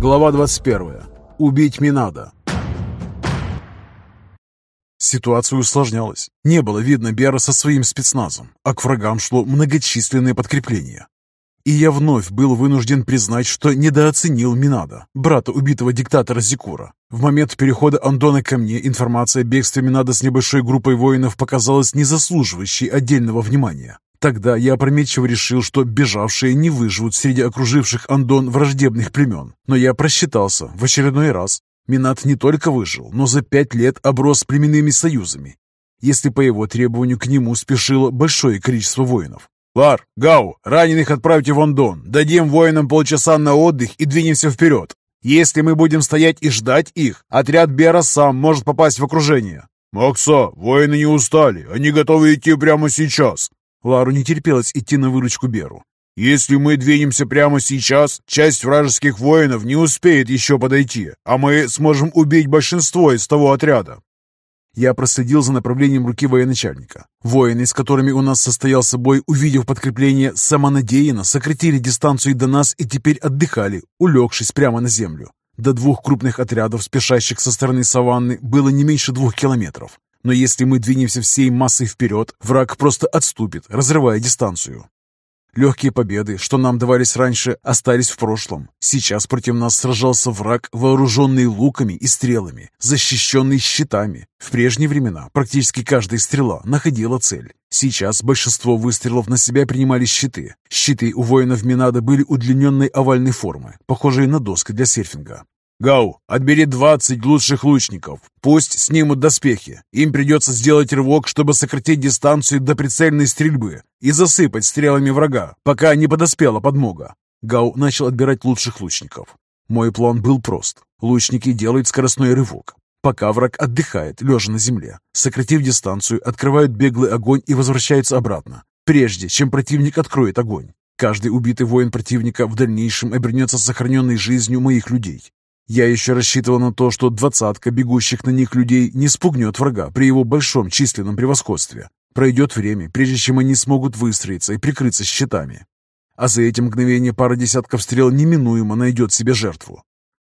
Глава 21. Убить me надо. Ситуация усложнялась. Не было видно Бера со своим спецназом, а к врагам шло многочисленное подкрепление. И я вновь был вынужден признать, что недооценил Минада, брата убитого диктатора Зикура. В момент перехода Андона ко мне информация о бегстве Минада с небольшой группой воинов показалась не заслуживающей отдельного внимания. Тогда я опрометчиво решил, что бежавшие не выживут среди окруживших Андон враждебных племен. Но я просчитался в очередной раз. Минат не только выжил, но за пять лет оброс племенными союзами. Если по его требованию к нему спешило большое количество воинов. «Лар, Гау, раненых отправьте в Андон. Дадим воинам полчаса на отдых и двинемся вперед. Если мы будем стоять и ждать их, отряд Бера сам может попасть в окружение». «Макса, воины не устали. Они готовы идти прямо сейчас». Лару не терпелось идти на выручку Беру. «Если мы двинемся прямо сейчас, часть вражеских воинов не успеет еще подойти, а мы сможем убить большинство из того отряда». Я проследил за направлением руки военачальника. Воины, с которыми у нас состоялся бой, увидев подкрепление, самонадеянно сократили дистанцию до нас и теперь отдыхали, улегшись прямо на землю. До двух крупных отрядов, спешащих со стороны саванны, было не меньше двух километров. Но если мы двинемся всей массой вперед, враг просто отступит, разрывая дистанцию. Легкие победы, что нам давались раньше, остались в прошлом. Сейчас против нас сражался враг, вооруженный луками и стрелами, защищенный щитами. В прежние времена практически каждая стрела находила цель. Сейчас большинство выстрелов на себя принимали щиты. Щиты у воинов Минада были удлиненной овальной формы, похожие на доски для серфинга. «Гау, отбери двадцать лучших лучников. Пусть снимут доспехи. Им придется сделать рывок, чтобы сократить дистанцию до прицельной стрельбы и засыпать стрелами врага, пока не подоспела подмога». Гау начал отбирать лучших лучников. Мой план был прост. Лучники делают скоростной рывок. Пока враг отдыхает, лежа на земле, сократив дистанцию, открывают беглый огонь и возвращаются обратно, прежде чем противник откроет огонь. Каждый убитый воин противника в дальнейшем обернется сохраненной жизнью моих людей. Я еще рассчитывал на то, что двадцатка бегущих на них людей не спугнет врага при его большом численном превосходстве. Пройдет время, прежде чем они смогут выстроиться и прикрыться щитами. А за эти мгновения пара десятков стрел неминуемо найдет себе жертву.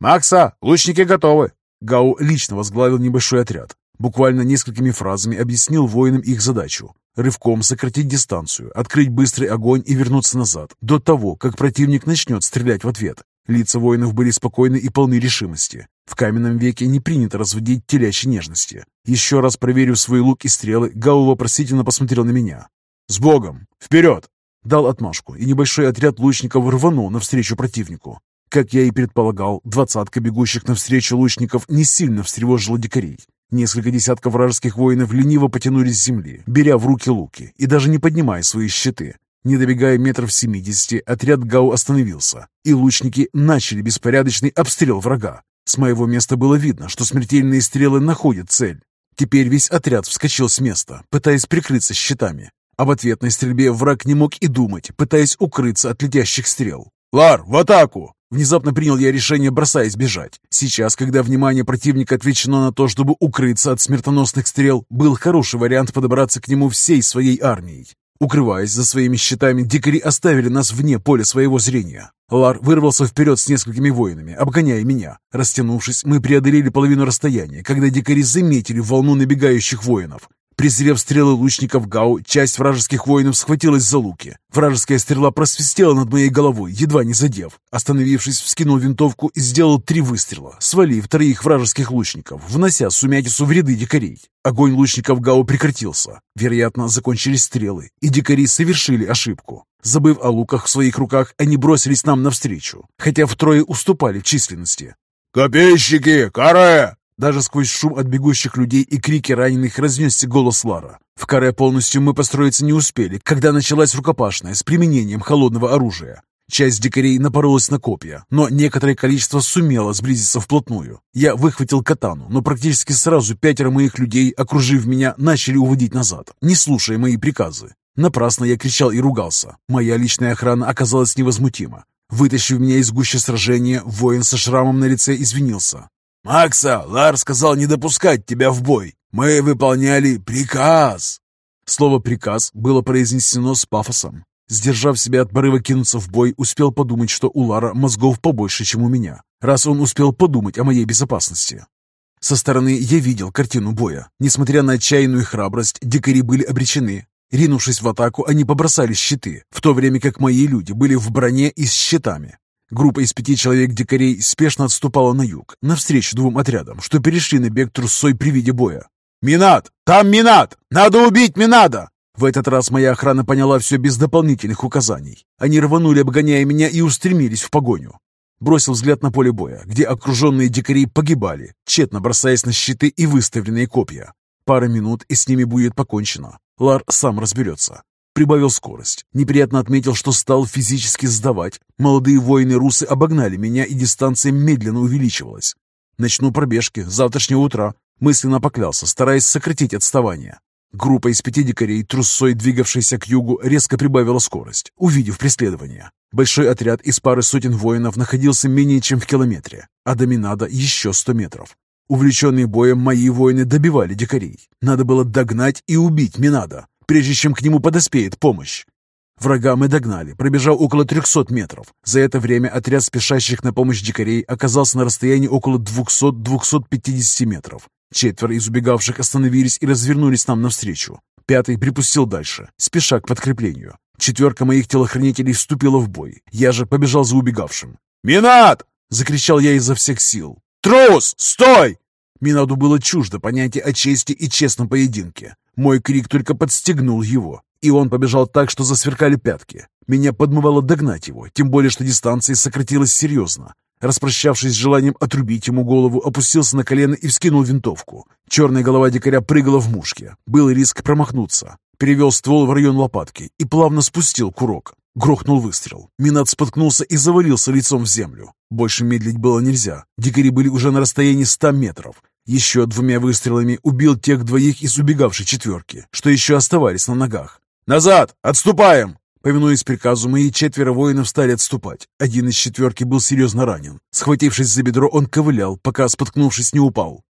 «Макса, лучники готовы!» Гау лично возглавил небольшой отряд. Буквально несколькими фразами объяснил воинам их задачу. Рывком сократить дистанцию, открыть быстрый огонь и вернуться назад, до того, как противник начнет стрелять в ответ. Лица воинов были спокойны и полны решимости. В каменном веке не принято разводить телячьи нежности. Еще раз проверив свой лук и стрелы, Гау вопросительно посмотрел на меня. «С Богом! Вперед!» Дал отмашку, и небольшой отряд лучников рванул навстречу противнику. Как я и предполагал, двадцатка бегущих навстречу лучников не сильно встревожила дикарей. Несколько десятков вражеских воинов лениво потянулись с земли, беря в руки луки и даже не поднимая свои щиты. Не добегая метров семидесяти, отряд Гау остановился, и лучники начали беспорядочный обстрел врага. С моего места было видно, что смертельные стрелы находят цель. Теперь весь отряд вскочил с места, пытаясь прикрыться щитами. Об ответной стрельбе враг не мог и думать, пытаясь укрыться от летящих стрел. «Лар, в атаку!» Внезапно принял я решение, бросаясь бежать. Сейчас, когда внимание противника отвлечено на то, чтобы укрыться от смертоносных стрел, был хороший вариант подобраться к нему всей своей армией. Укрываясь за своими щитами, дикари оставили нас вне поля своего зрения. Лар вырвался вперед с несколькими воинами, обгоняя меня. Растянувшись, мы преодолели половину расстояния, когда дикари заметили волну набегающих воинов. Презрев стрелы лучников Гау, часть вражеских воинов схватилась за луки. Вражеская стрела просвистела над моей головой, едва не задев. Остановившись, вскинул винтовку и сделал три выстрела, свалив троих вражеских лучников, внося сумятицу в ряды дикарей. Огонь лучников Гау прекратился. Вероятно, закончились стрелы, и дикари совершили ошибку. Забыв о луках в своих руках, они бросились нам навстречу, хотя втрое уступали в численности. «Копейщики! Каре!» Даже сквозь шум от бегущих людей и крики раненых разнесся голос Лара. В каре полностью мы построиться не успели, когда началась рукопашная с применением холодного оружия. Часть дикарей напоролась на копья, но некоторое количество сумело сблизиться вплотную. Я выхватил катану, но практически сразу пятеро моих людей, окружив меня, начали уводить назад, не слушая мои приказы. Напрасно я кричал и ругался. Моя личная охрана оказалась невозмутима. Вытащив меня из гущи сражения, воин со шрамом на лице извинился. «Макса, Лар сказал не допускать тебя в бой. Мы выполняли приказ». Слово «приказ» было произнесено с пафосом. Сдержав себя от порыва кинуться в бой, успел подумать, что у Лара мозгов побольше, чем у меня, раз он успел подумать о моей безопасности. Со стороны я видел картину боя. Несмотря на отчаянную храбрость, дикари были обречены. Ринувшись в атаку, они побросали щиты, в то время как мои люди были в броне и с щитами. Группа из пяти человек дикарей спешно отступала на юг, навстречу двум отрядам, что перешли на бег трусой при виде боя. «Минат! Там Минат! Надо убить Минада!» В этот раз моя охрана поняла все без дополнительных указаний. Они рванули, обгоняя меня, и устремились в погоню. Бросил взгляд на поле боя, где окруженные дикари погибали, тщетно бросаясь на щиты и выставленные копья. Пара минут, и с ними будет покончено. Лар сам разберется. Прибавил скорость. Неприятно отметил, что стал физически сдавать. Молодые воины-русы обогнали меня, и дистанция медленно увеличивалась. Начну пробежки завтрашнего утра. Мысленно поклялся, стараясь сократить отставание. Группа из пяти дикарей, трусой двигавшаяся к югу, резко прибавила скорость, увидев преследование. Большой отряд из пары сотен воинов находился менее чем в километре, а до Минада еще сто метров. Увлеченные боем, мои воины добивали дикарей. Надо было догнать и убить Минада, прежде чем к нему подоспеет помощь. Врага мы догнали, пробежав около 300 метров. За это время отряд спешащих на помощь дикарей оказался на расстоянии около 200-250 метров. Четверо из убегавших остановились и развернулись нам навстречу. Пятый припустил дальше, спеша к подкреплению. Четверка моих телохранителей вступила в бой. Я же побежал за убегавшим. «Минат!» — закричал я изо всех сил. «Трус! Стой!» Минаду было чуждо понятие о чести и честном поединке. Мой крик только подстегнул его, и он побежал так, что засверкали пятки. Меня подмывало догнать его, тем более, что дистанция сократилась серьезно. Распрощавшись с желанием отрубить ему голову, опустился на колено и вскинул винтовку. Черная голова дикаря прыгала в мушке. Был риск промахнуться. Перевел ствол в район лопатки и плавно спустил курок. Грохнул выстрел. Минат споткнулся и завалился лицом в землю. Больше медлить было нельзя. Дикари были уже на расстоянии ста метров. Еще двумя выстрелами убил тех двоих из убегавшей четверки, что еще оставались на ногах. «Назад! Отступаем!» Повинуясь приказу, мои четверо воинов стали отступать. Один из четверки был серьезно ранен. Схватившись за бедро, он ковылял, пока, споткнувшись, не упал.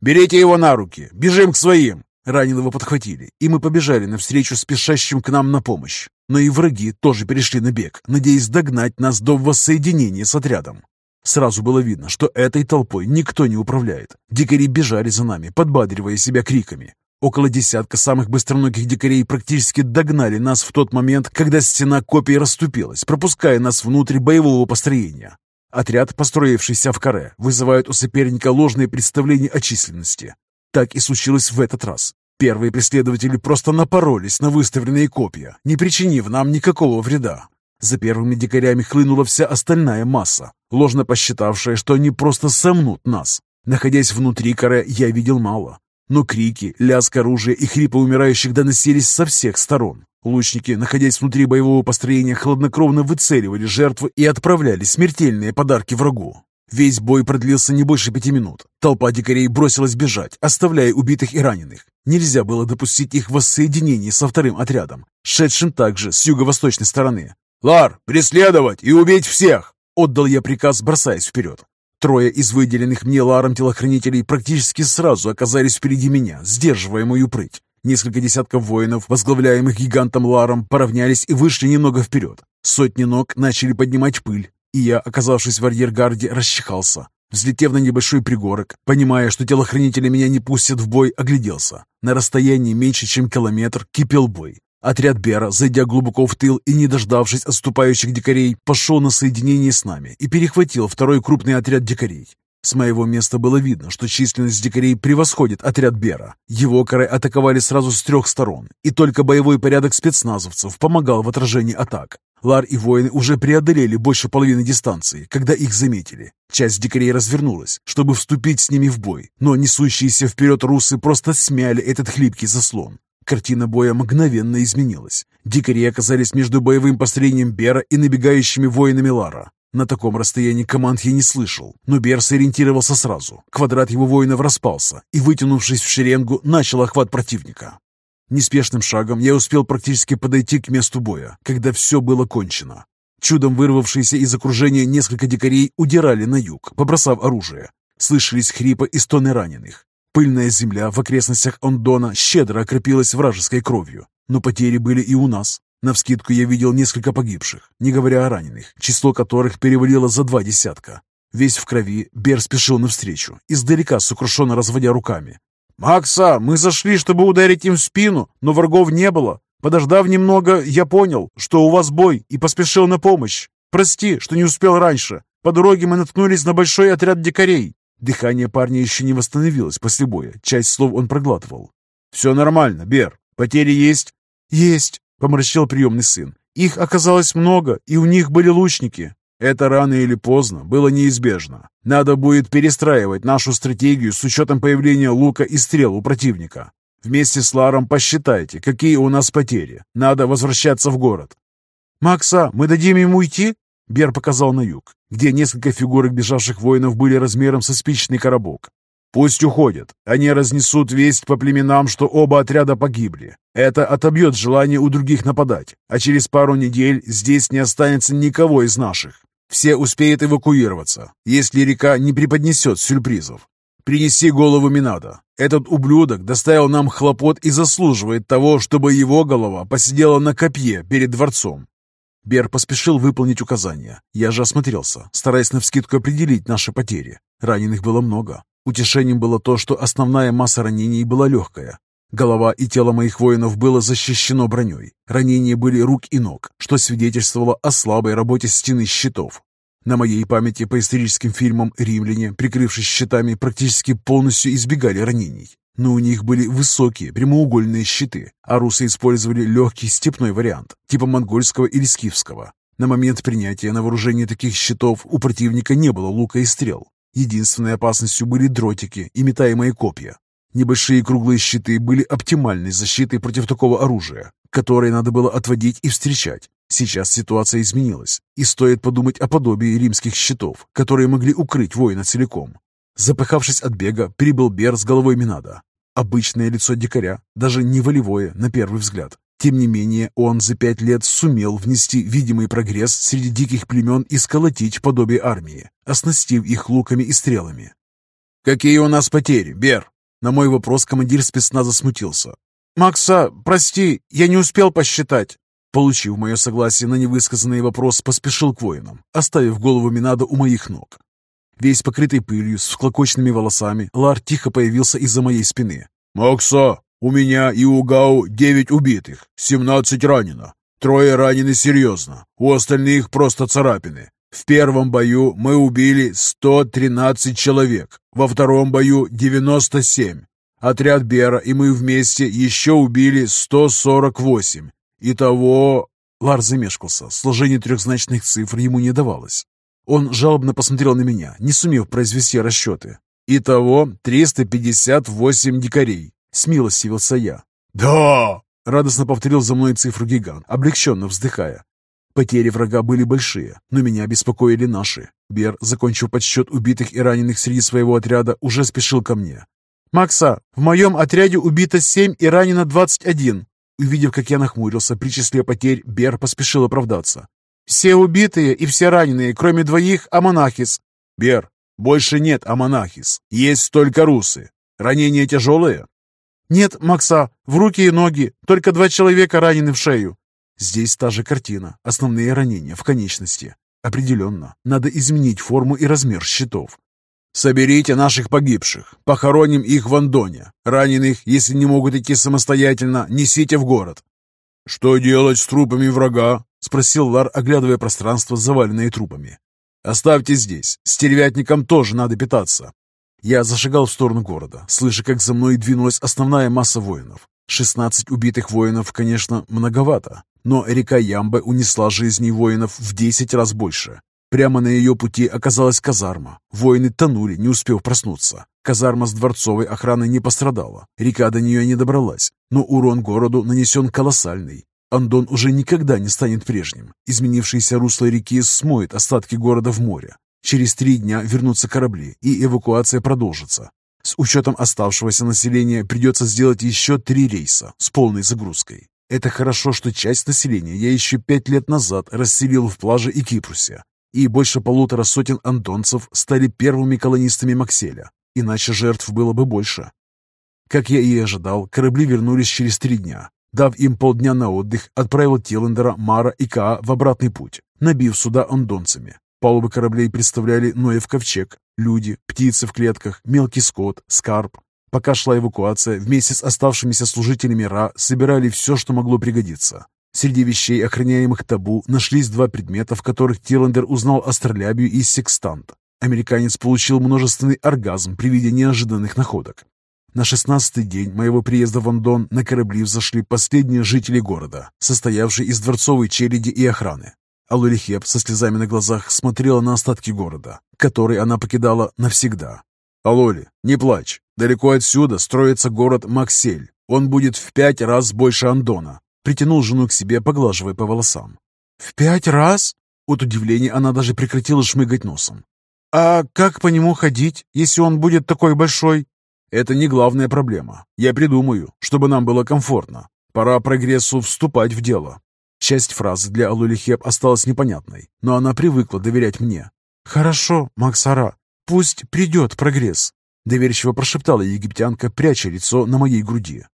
«Берите его на руки! Бежим к своим!» Раненого подхватили, и мы побежали навстречу спешащим к нам на помощь. Но и враги тоже перешли на бег, надеясь догнать нас до воссоединения с отрядом. Сразу было видно, что этой толпой никто не управляет. Дикари бежали за нами, подбадривая себя криками. Около десятка самых быстроногих дикарей практически догнали нас в тот момент, когда стена копий расступилась, пропуская нас внутрь боевого построения. Отряд, построившийся в каре, вызывает у соперника ложные представления о численности. Так и случилось в этот раз. Первые преследователи просто напоролись на выставленные копья, не причинив нам никакого вреда. За первыми дикарями хлынула вся остальная масса, ложно посчитавшая, что они просто сомнут нас. Находясь внутри каре, я видел мало. Но крики, лязг оружия и хрипы умирающих доносились со всех сторон. Лучники, находясь внутри боевого построения, хладнокровно выцеливали жертву и отправляли смертельные подарки врагу. Весь бой продлился не больше пяти минут. Толпа дикарей бросилась бежать, оставляя убитых и раненых. Нельзя было допустить их воссоединение со вторым отрядом, шедшим также с юго-восточной стороны. «Лар, преследовать и убить всех!» Отдал я приказ, бросаясь вперед. Трое из выделенных мне Ларом телохранителей практически сразу оказались впереди меня, сдерживая мою прыть. Несколько десятков воинов, возглавляемых гигантом Ларом, поравнялись и вышли немного вперед. Сотни ног начали поднимать пыль, и я, оказавшись в арьергарде, расчихался. Взлетев на небольшой пригорок, понимая, что телохранители меня не пустят в бой, огляделся. На расстоянии меньше, чем километр, кипел бой. Отряд Бера, зайдя глубоко в тыл и не дождавшись отступающих дикарей, пошел на соединение с нами и перехватил второй крупный отряд дикарей. С моего места было видно, что численность дикарей превосходит отряд Бера. Его коры атаковали сразу с трех сторон, и только боевой порядок спецназовцев помогал в отражении атак. Лар и воины уже преодолели больше половины дистанции, когда их заметили. Часть дикарей развернулась, чтобы вступить с ними в бой, но несущиеся вперед русы просто смяли этот хлипкий заслон. Картина боя мгновенно изменилась. Дикари оказались между боевым построением Бера и набегающими воинами Лара. На таком расстоянии команд я не слышал, но Бер сориентировался сразу. Квадрат его воинов распался и, вытянувшись в шеренгу, начал охват противника. Неспешным шагом я успел практически подойти к месту боя, когда все было кончено. Чудом вырвавшиеся из окружения несколько дикарей удирали на юг, побросав оружие. Слышались хрипы и стоны раненых. Пыльная земля в окрестностях Ондона щедро окропилась вражеской кровью, но потери были и у нас. Навскидку я видел несколько погибших, не говоря о раненых, число которых перевалило за два десятка. Весь в крови, Бер спешил навстречу, издалека сокрушенно разводя руками. «Макса, мы зашли, чтобы ударить им в спину, но врагов не было. Подождав немного, я понял, что у вас бой, и поспешил на помощь. Прости, что не успел раньше. По дороге мы наткнулись на большой отряд дикарей». Дыхание парня еще не восстановилось после боя, часть слов он проглатывал. «Все нормально, Бер. Потери есть?» «Есть», — поморщил приемный сын. «Их оказалось много, и у них были лучники. Это рано или поздно было неизбежно. Надо будет перестраивать нашу стратегию с учетом появления лука и стрел у противника. Вместе с Ларом посчитайте, какие у нас потери. Надо возвращаться в город. «Макса, мы дадим ему уйти?» Бер показал на юг, где несколько фигурок бежавших воинов были размером со спичный коробок. «Пусть уходят. Они разнесут весть по племенам, что оба отряда погибли. Это отобьет желание у других нападать, а через пару недель здесь не останется никого из наших. Все успеют эвакуироваться, если река не преподнесет сюрпризов. Принеси голову Минада. Этот ублюдок доставил нам хлопот и заслуживает того, чтобы его голова посидела на копье перед дворцом. Бер поспешил выполнить указания. Я же осмотрелся, стараясь навскидку определить наши потери. Раненых было много. Утешением было то, что основная масса ранений была легкая, Голова и тело моих воинов было защищено броней. Ранения были рук и ног, что свидетельствовало о слабой работе стены щитов. На моей памяти по историческим фильмам римляне, прикрывшись щитами, практически полностью избегали ранений. Но у них были высокие прямоугольные щиты, а русы использовали легкий степной вариант, типа монгольского или скифского. На момент принятия на вооружение таких щитов у противника не было лука и стрел. Единственной опасностью были дротики и метаемые копья. Небольшие круглые щиты были оптимальной защитой против такого оружия, которое надо было отводить и встречать. Сейчас ситуация изменилась, и стоит подумать о подобии римских щитов, которые могли укрыть воина целиком. Запыхавшись от бега, прибыл Бер с головой Минада. Обычное лицо дикаря, даже не волевое, на первый взгляд. Тем не менее, он за пять лет сумел внести видимый прогресс среди диких племен и сколотить подобие армии, оснастив их луками и стрелами. «Какие у нас потери, Бер?» На мой вопрос командир спецназа смутился. «Макса, прости, я не успел посчитать». Получив мое согласие на невысказанный вопрос, поспешил к воинам, оставив голову Минада у моих ног. Весь покрытый пылью, с вклокоченными волосами, Лар тихо появился из-за моей спины. «Макса, у меня и у Гау девять убитых, семнадцать ранено. Трое ранены серьезно, у остальных просто царапины. В первом бою мы убили 113 человек, во втором бою 97. Отряд Бера и мы вместе еще убили 148. Итого... Лар замешкался, сложение трехзначных цифр ему не давалось. Он жалобно посмотрел на меня, не сумев произвести расчеты. Итого 358 дикарей. Смилостивился я. «Да!» — радостно повторил за мной цифру гигант, облегченно вздыхая. Потери врага были большие, но меня беспокоили наши. Бер, закончив подсчет убитых и раненых среди своего отряда, уже спешил ко мне. «Макса, в моем отряде убито семь и ранено двадцать один». Увидев, как я нахмурился при числе потерь, Бер поспешил оправдаться. «Все убитые и все раненые, кроме двоих, Амонахис». «Бер, больше нет Амонахис, есть только русы. Ранения тяжелые?» «Нет, Макса, в руки и ноги, только два человека ранены в шею. Здесь та же картина. Основные ранения в конечности. Определенно, надо изменить форму и размер щитов. «Соберите наших погибших, похороним их в Андоне. Раненых, если не могут идти самостоятельно, несите в город». «Что делать с трупами врага?» — спросил Лар, оглядывая пространство, заваленное трупами. «Оставьте здесь. Стервятникам тоже надо питаться». Я зашагал в сторону города, слыша, как за мной двинулась основная масса воинов. Шестнадцать убитых воинов, конечно, многовато, но река Ямбе унесла жизни воинов в десять раз больше. Прямо на ее пути оказалась казарма. Воины тонули, не успев проснуться. Казарма с дворцовой охраной не пострадала. Река до нее не добралась. Но урон городу нанесен колоссальный. Андон уже никогда не станет прежним. Изменившееся русло реки смоет остатки города в море. Через три дня вернутся корабли, и эвакуация продолжится. С учетом оставшегося населения придется сделать еще три рейса с полной загрузкой. Это хорошо, что часть населения я еще пять лет назад расселил в плаже и Кипрусе, и больше полутора сотен андонцев стали первыми колонистами Макселя, иначе жертв было бы больше. Как я и ожидал, корабли вернулись через три дня. Дав им полдня на отдых, отправил Тиллендера, Мара и Каа в обратный путь, набив суда ондонцами. Палубы кораблей представляли Ноев ковчег, люди, птицы в клетках, мелкий скот, скарб. Пока шла эвакуация, вместе с оставшимися служителями Ра собирали все, что могло пригодиться. Среди вещей, охраняемых табу, нашлись два предмета, в которых Тиллендер узнал астролябию и секстант. Американец получил множественный оргазм при виде неожиданных находок. На шестнадцатый день моего приезда в Андон на корабли взошли последние жители города, состоявшие из дворцовой челяди и охраны. Алулихеп со слезами на глазах смотрела на остатки города, который она покидала навсегда. «Алоли, не плачь. Далеко отсюда строится город Максель. Он будет в пять раз больше Андона». Притянул жену к себе, поглаживая по волосам. «В пять раз?» От удивления она даже прекратила шмыгать носом. «А как по нему ходить, если он будет такой большой?» «Это не главная проблема. Я придумаю, чтобы нам было комфортно. Пора прогрессу вступать в дело. Часть фразы для Алулихеп осталась непонятной, но она привыкла доверять мне. «Хорошо, Максара, пусть придет прогресс», — доверчиво прошептала египтянка, пряча лицо на моей груди.